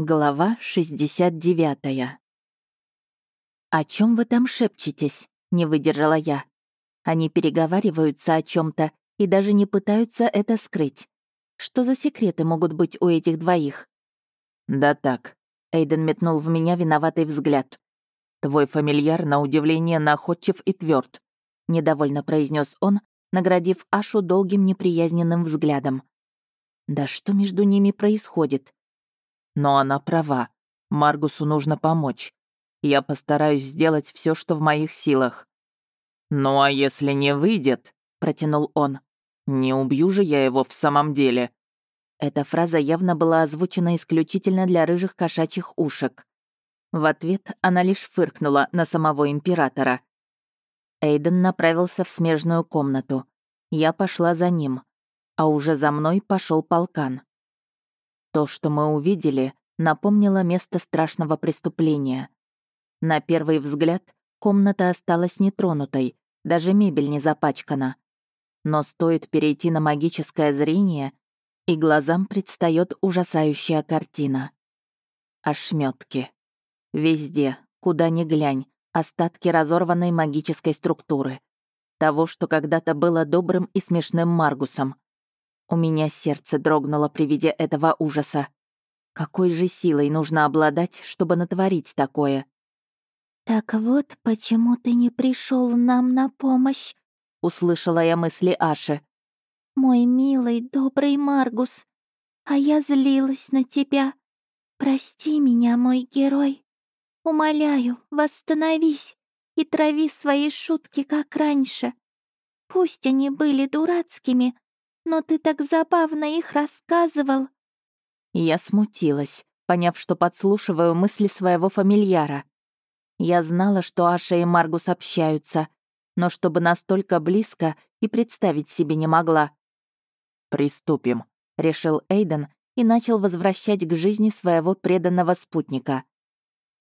Глава 69. «О чем вы там шепчетесь?» — не выдержала я. Они переговариваются о чем то и даже не пытаются это скрыть. Что за секреты могут быть у этих двоих? «Да так», — Эйден метнул в меня виноватый взгляд. «Твой фамильяр, на удивление, находчив и тверд, недовольно произнес он, наградив Ашу долгим неприязненным взглядом. «Да что между ними происходит?» Но она права. Маргусу нужно помочь. Я постараюсь сделать все, что в моих силах. «Ну а если не выйдет?» — протянул он. «Не убью же я его в самом деле». Эта фраза явно была озвучена исключительно для рыжих кошачьих ушек. В ответ она лишь фыркнула на самого императора. Эйден направился в смежную комнату. Я пошла за ним. А уже за мной пошел полкан. То, что мы увидели, напомнило место страшного преступления. На первый взгляд комната осталась нетронутой, даже мебель не запачкана. Но стоит перейти на магическое зрение, и глазам предстает ужасающая картина. Ошметки. Везде, куда ни глянь, остатки разорванной магической структуры. Того, что когда-то было добрым и смешным Маргусом. У меня сердце дрогнуло при виде этого ужаса. Какой же силой нужно обладать, чтобы натворить такое? «Так вот, почему ты не пришел нам на помощь?» — услышала я мысли Аши. «Мой милый, добрый Маргус, а я злилась на тебя. Прости меня, мой герой. Умоляю, восстановись и трави свои шутки, как раньше. Пусть они были дурацкими, но ты так забавно их рассказывал». Я смутилась, поняв, что подслушиваю мысли своего фамильяра. Я знала, что Аша и Маргус общаются, но чтобы настолько близко и представить себе не могла. «Приступим», — решил Эйден и начал возвращать к жизни своего преданного спутника.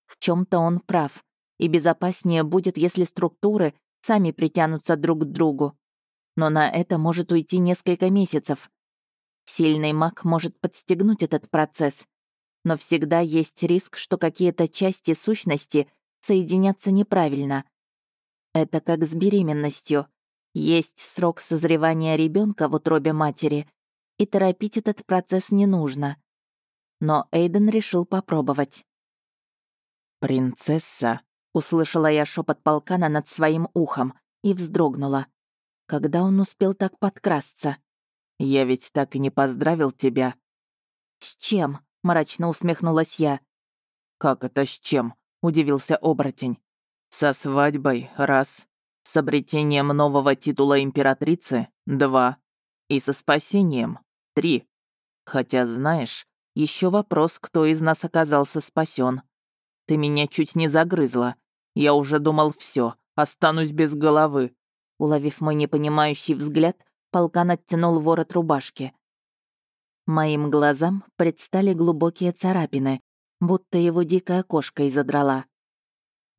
В чем то он прав, и безопаснее будет, если структуры сами притянутся друг к другу но на это может уйти несколько месяцев. Сильный маг может подстегнуть этот процесс, но всегда есть риск, что какие-то части сущности соединятся неправильно. Это как с беременностью. Есть срок созревания ребенка в утробе матери, и торопить этот процесс не нужно. Но Эйден решил попробовать. «Принцесса», — услышала я шепот полкана над своим ухом и вздрогнула. Когда он успел так подкрасться? Я ведь так и не поздравил тебя. С чем? мрачно усмехнулась я. Как это с чем? удивился оборотень. Со свадьбой раз, с обретением нового титула императрицы два и со спасением три. Хотя, знаешь, еще вопрос, кто из нас оказался спасен. Ты меня чуть не загрызла. Я уже думал, все, останусь без головы. Уловив мой непонимающий взгляд, полкан оттянул ворот рубашки. Моим глазам предстали глубокие царапины, будто его дикая кошка изодрала.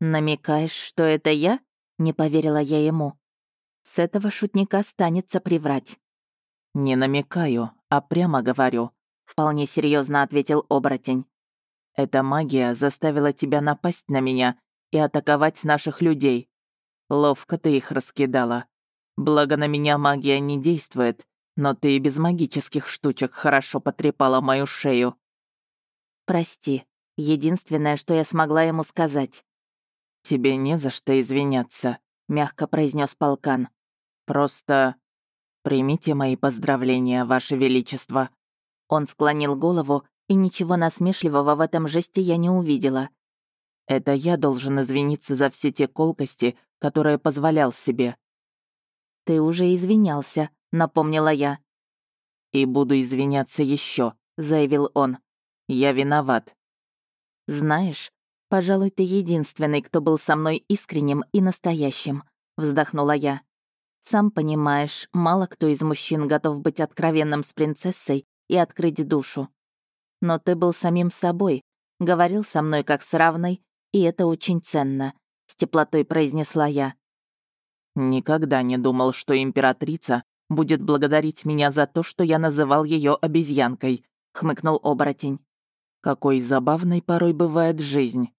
«Намекаешь, что это я?» — не поверила я ему. С этого шутника станется приврать. «Не намекаю, а прямо говорю», — вполне серьезно ответил оборотень. «Эта магия заставила тебя напасть на меня и атаковать наших людей. Ловко ты их раскидала. Благо на меня магия не действует, но ты и без магических штучек хорошо потрепала мою шею. Прости, единственное, что я смогла ему сказать. Тебе не за что извиняться, мягко произнес полкан. Просто примите мои поздравления, Ваше Величество. Он склонил голову, и ничего насмешливого в этом жесте я не увидела. Это я должен извиниться за все те колкости, которые позволял себе. «Ты уже извинялся», — напомнила я. «И буду извиняться еще, заявил он. «Я виноват». «Знаешь, пожалуй, ты единственный, кто был со мной искренним и настоящим», — вздохнула я. «Сам понимаешь, мало кто из мужчин готов быть откровенным с принцессой и открыть душу. Но ты был самим собой, говорил со мной как с равной и это очень ценно», — с теплотой произнесла я. «Никогда не думал, что императрица будет благодарить меня за то, что я называл ее обезьянкой», — хмыкнул оборотень. Какой забавной порой бывает жизнь.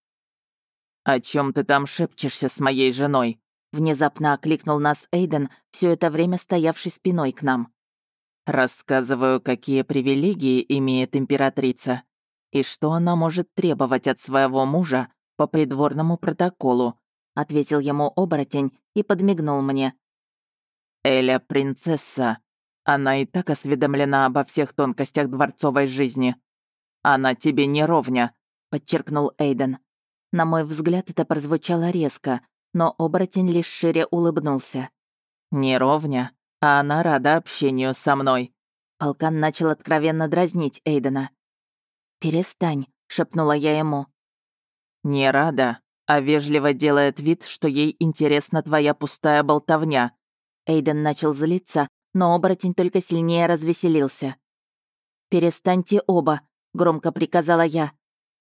«О чем ты там шепчешься с моей женой?» Внезапно окликнул нас Эйден, все это время стоявший спиной к нам. «Рассказываю, какие привилегии имеет императрица и что она может требовать от своего мужа по придворному протоколу», ответил ему оборотень и подмигнул мне. «Эля — принцесса. Она и так осведомлена обо всех тонкостях дворцовой жизни. Она тебе не ровня», — подчеркнул Эйден. На мой взгляд, это прозвучало резко, но оборотень лишь шире улыбнулся. «Не ровня, а она рада общению со мной». Полкан начал откровенно дразнить Эйдена. «Перестань», — шепнула я ему. «Не рада, а вежливо делает вид, что ей интересна твоя пустая болтовня». Эйден начал злиться, но оборотень только сильнее развеселился. «Перестаньте оба», — громко приказала я.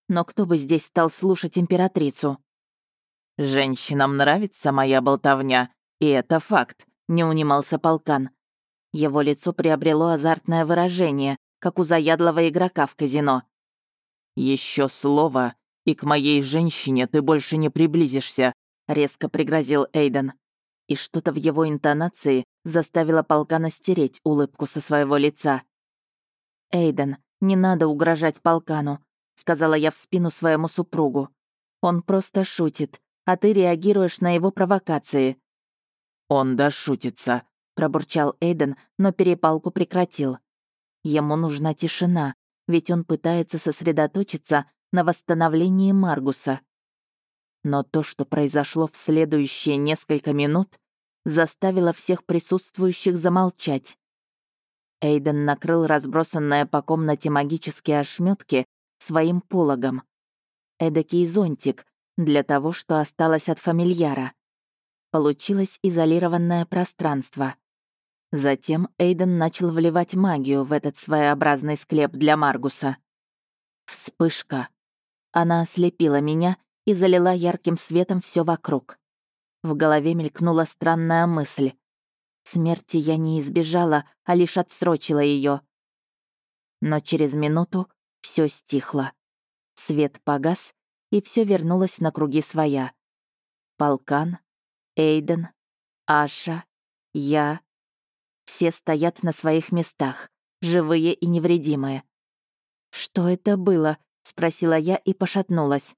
Но кто бы здесь стал слушать императрицу? «Женщинам нравится моя болтовня, и это факт», — не унимался полкан. Его лицо приобрело азартное выражение, как у заядлого игрока в казино. Еще слово, и к моей женщине ты больше не приблизишься», — резко пригрозил Эйден. И что-то в его интонации заставило полкана стереть улыбку со своего лица. «Эйден, не надо угрожать полкану сказала я в спину своему супругу. Он просто шутит, а ты реагируешь на его провокации. Он да шутится, пробурчал Эйден, но перепалку прекратил. Ему нужна тишина, ведь он пытается сосредоточиться на восстановлении Маргуса. Но то, что произошло в следующие несколько минут, заставило всех присутствующих замолчать. Эйден накрыл разбросанные по комнате магические ошметки своим пологом. Эдакий зонтик для того, что осталось от фамильяра. Получилось изолированное пространство. Затем Эйден начал вливать магию в этот своеобразный склеп для Маргуса. Вспышка. Она ослепила меня и залила ярким светом все вокруг. В голове мелькнула странная мысль. Смерти я не избежала, а лишь отсрочила ее. Но через минуту все стихло. Свет погас, и все вернулось на круги своя. Полкан, Эйден, Аша, я. Все стоят на своих местах, живые и невредимые. «Что это было?» — спросила я и пошатнулась.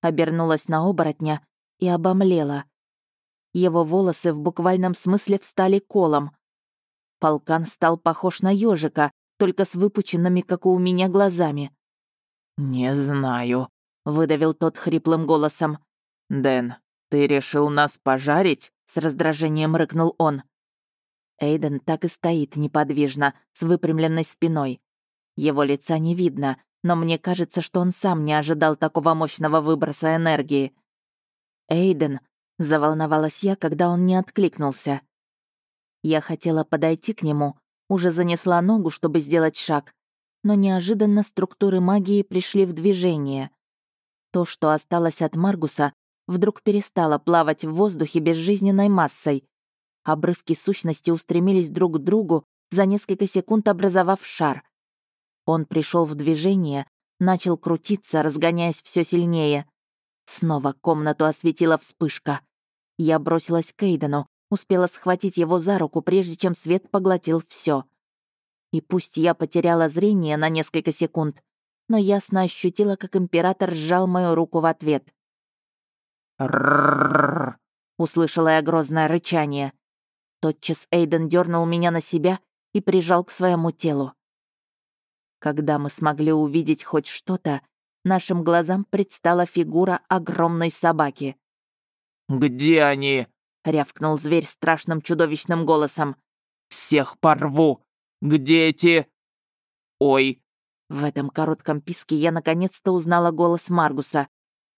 Обернулась на оборотня и обомлела. Его волосы в буквальном смысле встали колом. Полкан стал похож на ежика, только с выпученными, как у меня, глазами. «Не знаю», — выдавил тот хриплым голосом. «Дэн, ты решил нас пожарить?» — с раздражением рыкнул он. Эйден так и стоит неподвижно, с выпрямленной спиной. Его лица не видно, но мне кажется, что он сам не ожидал такого мощного выброса энергии. «Эйден», — заволновалась я, когда он не откликнулся. Я хотела подойти к нему, уже занесла ногу, чтобы сделать шаг, но неожиданно структуры магии пришли в движение. То, что осталось от Маргуса, вдруг перестало плавать в воздухе безжизненной массой. Обрывки сущности устремились друг к другу, за несколько секунд образовав шар. Он пришел в движение, начал крутиться, разгоняясь все сильнее. Снова комнату осветила вспышка. Я бросилась к Эйдену, Успела схватить его за руку, прежде чем свет поглотил все. И пусть я потеряла зрение на несколько секунд, но ясно ощутила, как император сжал мою руку в ответ. «Рррррр!» — услышала я грозное рычание. Тотчас Эйден дернул меня на себя и прижал к своему телу. Когда мы смогли увидеть хоть что-то, нашим глазам предстала фигура огромной собаки. «Где они?» — рявкнул зверь страшным чудовищным голосом. «Всех порву! Где эти...» «Ой!» В этом коротком писке я наконец-то узнала голос Маргуса.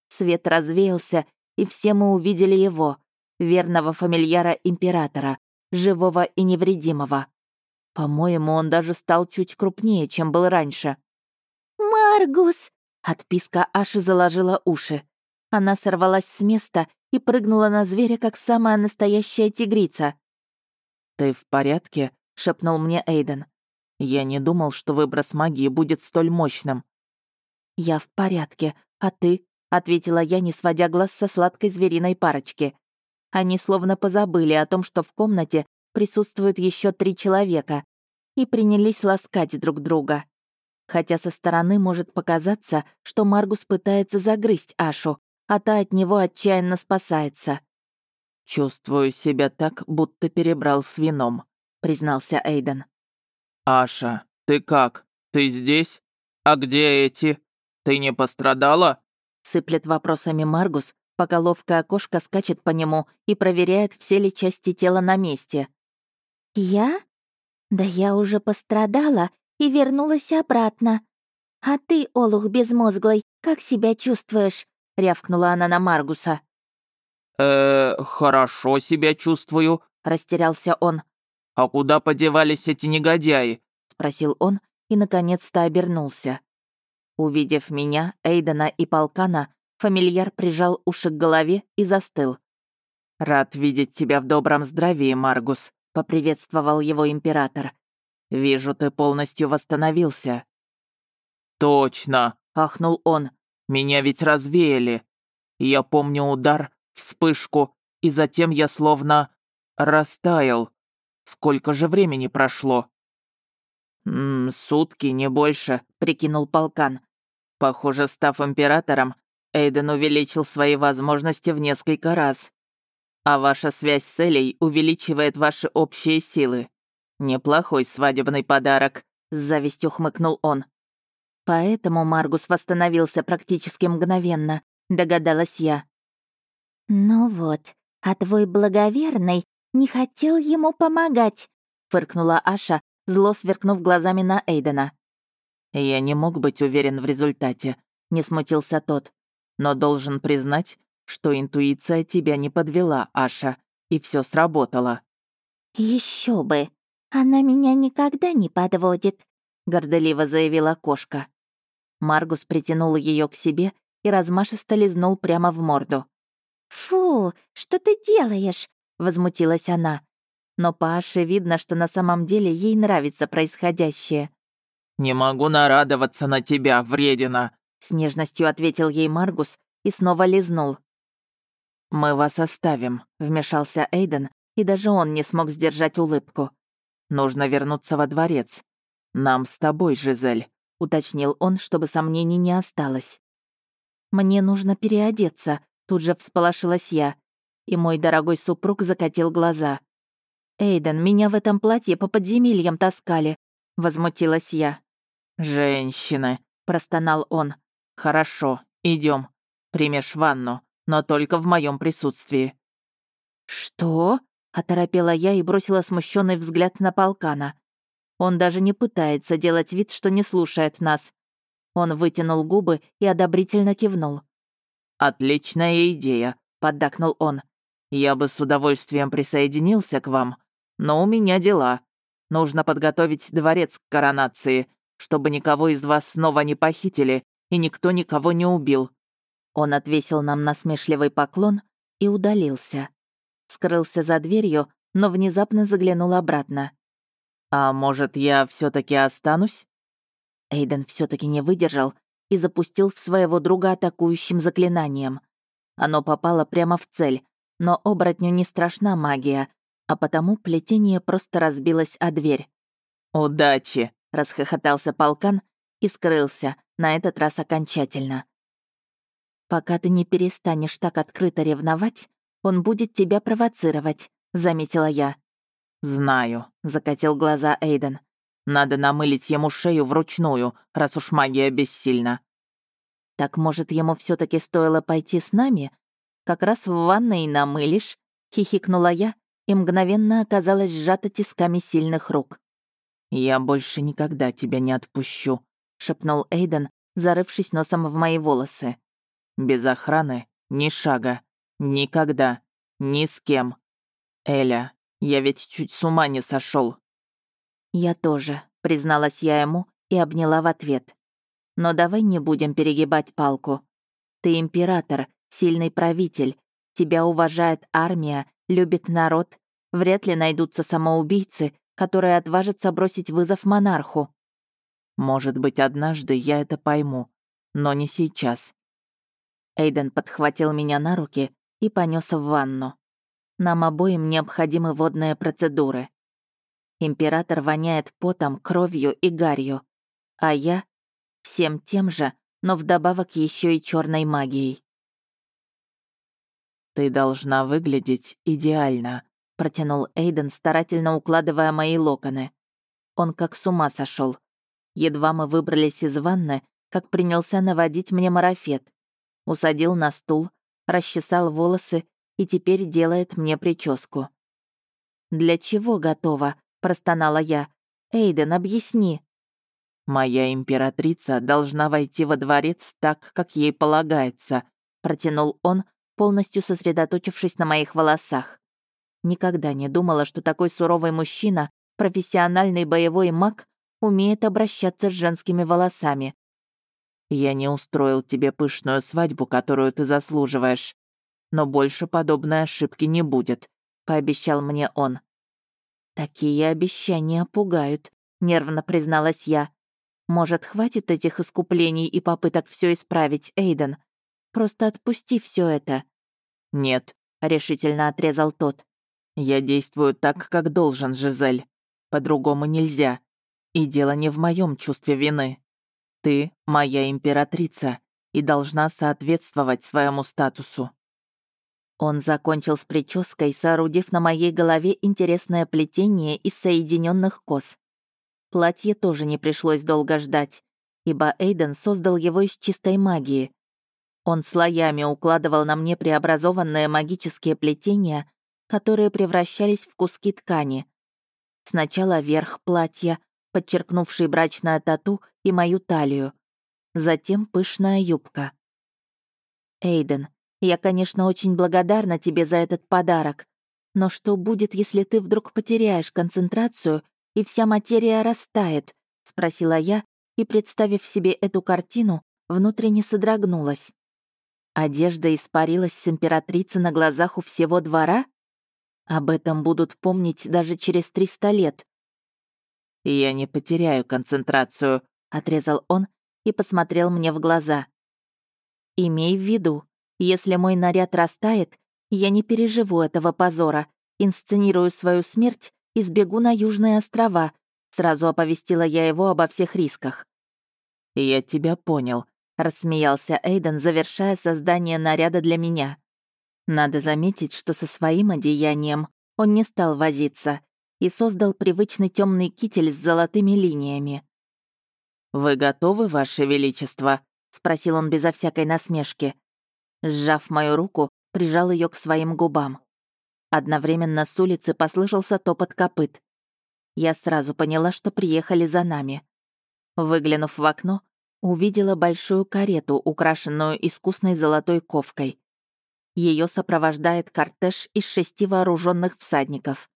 Свет развеялся, и все мы увидели его, верного фамильяра императора, живого и невредимого. По-моему, он даже стал чуть крупнее, чем был раньше. «Маргус!» Отписка Аши заложила уши. Она сорвалась с места и прыгнула на зверя, как самая настоящая тигрица. «Ты в порядке?» — шепнул мне Эйден. «Я не думал, что выброс магии будет столь мощным». «Я в порядке. А ты?» — ответила я, не сводя глаз со сладкой звериной парочки. Они словно позабыли о том, что в комнате присутствует еще три человека, и принялись ласкать друг друга. Хотя со стороны может показаться, что Маргус пытается загрызть Ашу, а та от него отчаянно спасается. «Чувствую себя так, будто перебрал с вином», — признался Эйден. «Аша, ты как? Ты здесь? А где эти? Ты не пострадала?» Сыплет вопросами Маргус, пока ловкая кошка скачет по нему и проверяет, все ли части тела на месте. «Я? Да я уже пострадала и вернулась обратно. А ты, Олух безмозглый, как себя чувствуешь?» — рявкнула она на Маргуса. «Э, хорошо себя чувствую», — растерялся он. «А куда подевались эти негодяи?» — спросил он и, наконец-то, обернулся. Увидев меня, Эйдена и Полкана, фамильяр прижал уши к голове и застыл. «Рад видеть тебя в добром здравии, Маргус», — поприветствовал его император. «Вижу, ты полностью восстановился». «Точно», — ахнул он. «Меня ведь развеяли. Я помню удар, вспышку, и затем я словно растаял. Сколько же времени прошло?» «М -м, «Сутки, не больше», — прикинул полкан. «Похоже, став императором, Эйден увеличил свои возможности в несколько раз. А ваша связь с Элей увеличивает ваши общие силы. Неплохой свадебный подарок», — с завистью хмыкнул он. Поэтому Маргус восстановился практически мгновенно, догадалась я. «Ну вот, а твой благоверный не хотел ему помогать», — фыркнула Аша, зло сверкнув глазами на Эйдена. «Я не мог быть уверен в результате», — не смутился тот. «Но должен признать, что интуиция тебя не подвела, Аша, и все сработало». Еще бы! Она меня никогда не подводит», — гордоливо заявила кошка. Маргус притянул ее к себе и размашисто лизнул прямо в морду. «Фу, что ты делаешь?» — возмутилась она. Но по Аше видно, что на самом деле ей нравится происходящее. «Не могу нарадоваться на тебя, вредина!» — с нежностью ответил ей Маргус и снова лизнул. «Мы вас оставим», — вмешался Эйден, и даже он не смог сдержать улыбку. «Нужно вернуться во дворец. Нам с тобой, Жизель», — уточнил он, чтобы сомнений не осталось. «Мне нужно переодеться», Тут же всполошилась я, и мой дорогой супруг закатил глаза. «Эйден, меня в этом платье по подземельям таскали», — возмутилась я. «Женщины», — простонал он. «Хорошо, идем. Примешь ванну, но только в моем присутствии». «Что?» — оторопела я и бросила смущенный взгляд на полкана. Он даже не пытается делать вид, что не слушает нас. Он вытянул губы и одобрительно кивнул. «Отличная идея», — поддакнул он. «Я бы с удовольствием присоединился к вам, но у меня дела. Нужно подготовить дворец к коронации, чтобы никого из вас снова не похитили и никто никого не убил». Он отвесил нам насмешливый поклон и удалился. Скрылся за дверью, но внезапно заглянул обратно. «А может, я все таки останусь?» Эйден все таки не выдержал и запустил в своего друга атакующим заклинанием. Оно попало прямо в цель, но оборотню не страшна магия, а потому плетение просто разбилось о дверь. «Удачи!» — расхохотался полкан и скрылся, на этот раз окончательно. «Пока ты не перестанешь так открыто ревновать, он будет тебя провоцировать», — заметила я. «Знаю», — закатил глаза Эйден. Надо намылить ему шею вручную, раз уж магия бессильна. Так может, ему все таки стоило пойти с нами? Как раз в ванной намылишь, хихикнула я и мгновенно оказалась сжата тисками сильных рук. «Я больше никогда тебя не отпущу», — шепнул Эйден, зарывшись носом в мои волосы. «Без охраны ни шага. Никогда. Ни с кем. Эля, я ведь чуть с ума не сошел. «Я тоже», — призналась я ему и обняла в ответ. «Но давай не будем перегибать палку. Ты император, сильный правитель, тебя уважает армия, любит народ. Вряд ли найдутся самоубийцы, которые отважатся бросить вызов монарху». «Может быть, однажды я это пойму. Но не сейчас. Эйден подхватил меня на руки и понес в ванну. Нам обоим необходимы водные процедуры. Император воняет потом, кровью и гарью. А я — всем тем же, но вдобавок еще и черной магией. «Ты должна выглядеть идеально», — протянул Эйден, старательно укладывая мои локоны. Он как с ума сошел. Едва мы выбрались из ванны, как принялся наводить мне марафет. Усадил на стул, расчесал волосы и теперь делает мне прическу. «Для чего готова?» — простонала я. «Эйден, объясни». «Моя императрица должна войти во дворец так, как ей полагается», — протянул он, полностью сосредоточившись на моих волосах. Никогда не думала, что такой суровый мужчина, профессиональный боевой маг, умеет обращаться с женскими волосами. «Я не устроил тебе пышную свадьбу, которую ты заслуживаешь но больше подобной ошибки не будет», — пообещал мне он. «Такие обещания пугают», — нервно призналась я. «Может, хватит этих искуплений и попыток все исправить, Эйден? Просто отпусти все это». «Нет», — решительно отрезал тот. «Я действую так, как должен, Жизель. По-другому нельзя. И дело не в моем чувстве вины. Ты — моя императрица и должна соответствовать своему статусу. Он закончил с прической, соорудив на моей голове интересное плетение из соединенных кос. Платье тоже не пришлось долго ждать, ибо Эйден создал его из чистой магии. Он слоями укладывал на мне преобразованные магические плетения, которые превращались в куски ткани. Сначала верх платья, подчеркнувший брачное тату и мою талию. Затем пышная юбка. «Эйден, я, конечно, очень благодарна тебе за этот подарок. Но что будет, если ты вдруг потеряешь концентрацию и вся материя растает?» — спросила я, и, представив себе эту картину, внутренне содрогнулась. Одежда испарилась с императрицы на глазах у всего двора? Об этом будут помнить даже через триста лет. «Я не потеряю концентрацию», — отрезал он и посмотрел мне в глаза. «Имей в виду, если мой наряд растает, я не переживу этого позора, инсценирую свою смерть и сбегу на Южные острова», сразу оповестила я его обо всех рисках. «Я тебя понял», — рассмеялся Эйден, завершая создание наряда для меня. Надо заметить, что со своим одеянием он не стал возиться и создал привычный темный китель с золотыми линиями. «Вы готовы, Ваше Величество?» — спросил он безо всякой насмешки. Сжав мою руку, прижал ее к своим губам. Одновременно с улицы послышался топот копыт. Я сразу поняла, что приехали за нами. Выглянув в окно, увидела большую карету, украшенную искусной золотой ковкой. Ее сопровождает кортеж из шести вооруженных всадников.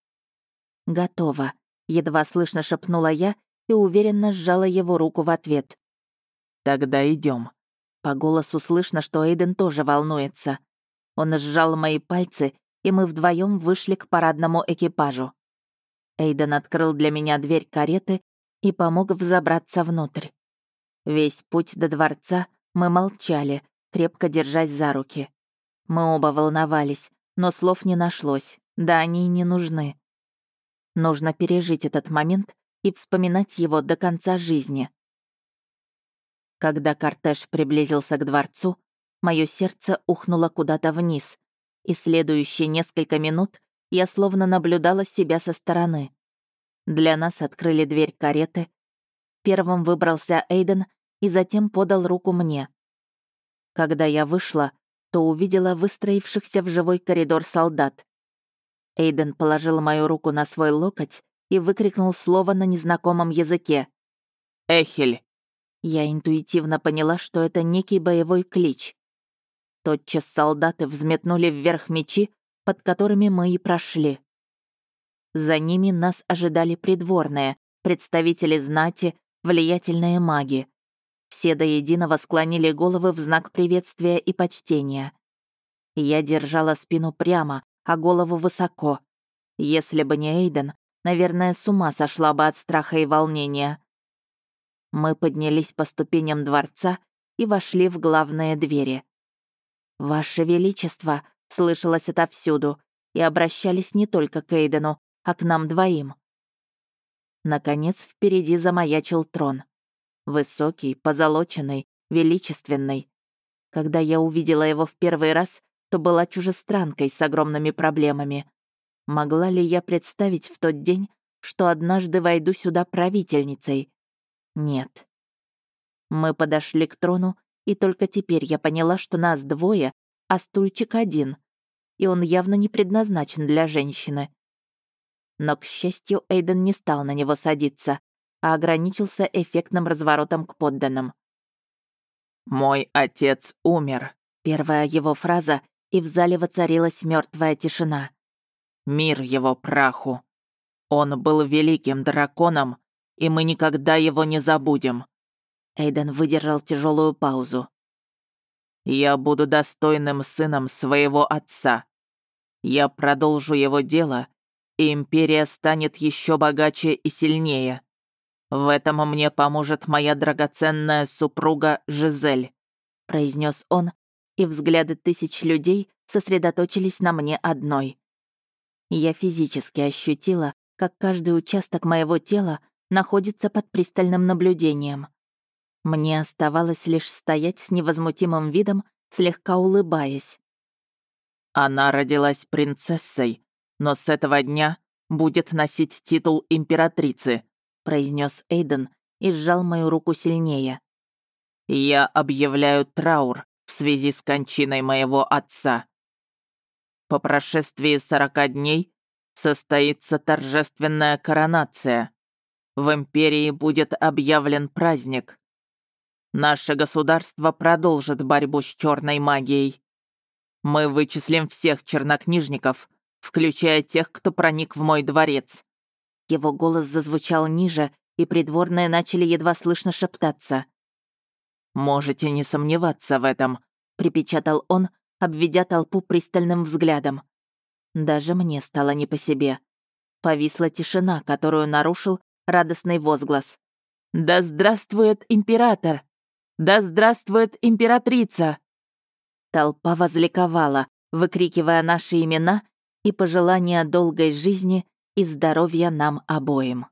«Готово», — едва слышно шепнула я и уверенно сжала его руку в ответ. «Тогда идем. По голосу слышно, что Эйден тоже волнуется. Он сжал мои пальцы, и мы вдвоем вышли к парадному экипажу. Эйден открыл для меня дверь кареты и помог взобраться внутрь. Весь путь до дворца мы молчали, крепко держась за руки. Мы оба волновались, но слов не нашлось, да они и не нужны. Нужно пережить этот момент и вспоминать его до конца жизни. Когда кортеж приблизился к дворцу, мое сердце ухнуло куда-то вниз, и следующие несколько минут я словно наблюдала себя со стороны. Для нас открыли дверь кареты. Первым выбрался Эйден и затем подал руку мне. Когда я вышла, то увидела выстроившихся в живой коридор солдат. Эйден положил мою руку на свой локоть и выкрикнул слово на незнакомом языке. «Эхель!» Я интуитивно поняла, что это некий боевой клич. Тотчас солдаты взметнули вверх мечи, под которыми мы и прошли. За ними нас ожидали придворные, представители знати, влиятельные маги. Все до единого склонили головы в знак приветствия и почтения. Я держала спину прямо, а голову высоко. Если бы не Эйден, наверное, с ума сошла бы от страха и волнения. Мы поднялись по ступеням дворца и вошли в главные двери. «Ваше Величество!» — слышалось отовсюду, и обращались не только к Эйдену, а к нам двоим. Наконец, впереди замаячил трон. Высокий, позолоченный, величественный. Когда я увидела его в первый раз, то была чужестранкой с огромными проблемами. Могла ли я представить в тот день, что однажды войду сюда правительницей? Нет. Мы подошли к трону, и только теперь я поняла, что нас двое, а стульчик один, и он явно не предназначен для женщины. Но, к счастью, Эйден не стал на него садиться, а ограничился эффектным разворотом к подданным. «Мой отец умер», — первая его фраза, и в зале воцарилась мертвая тишина. «Мир его праху. Он был великим драконом, и мы никогда его не забудем». Эйден выдержал тяжелую паузу. «Я буду достойным сыном своего отца. Я продолжу его дело, и империя станет еще богаче и сильнее. В этом мне поможет моя драгоценная супруга Жизель», — произнес он, и взгляды тысяч людей сосредоточились на мне одной. Я физически ощутила, как каждый участок моего тела находится под пристальным наблюдением. Мне оставалось лишь стоять с невозмутимым видом, слегка улыбаясь. Она родилась принцессой, но с этого дня будет носить титул императрицы», произнес Эйден и сжал мою руку сильнее. «Я объявляю траур в связи с кончиной моего отца. По прошествии сорока дней состоится торжественная коронация. В империи будет объявлен праздник. Наше государство продолжит борьбу с черной магией. Мы вычислим всех чернокнижников, включая тех, кто проник в мой дворец». Его голос зазвучал ниже, и придворные начали едва слышно шептаться. «Можете не сомневаться в этом», — припечатал он, обведя толпу пристальным взглядом. Даже мне стало не по себе. Повисла тишина, которую нарушил радостный возглас. «Да здравствует император! Да здравствует императрица!» Толпа возликовала, выкрикивая наши имена и пожелания долгой жизни и здоровья нам обоим.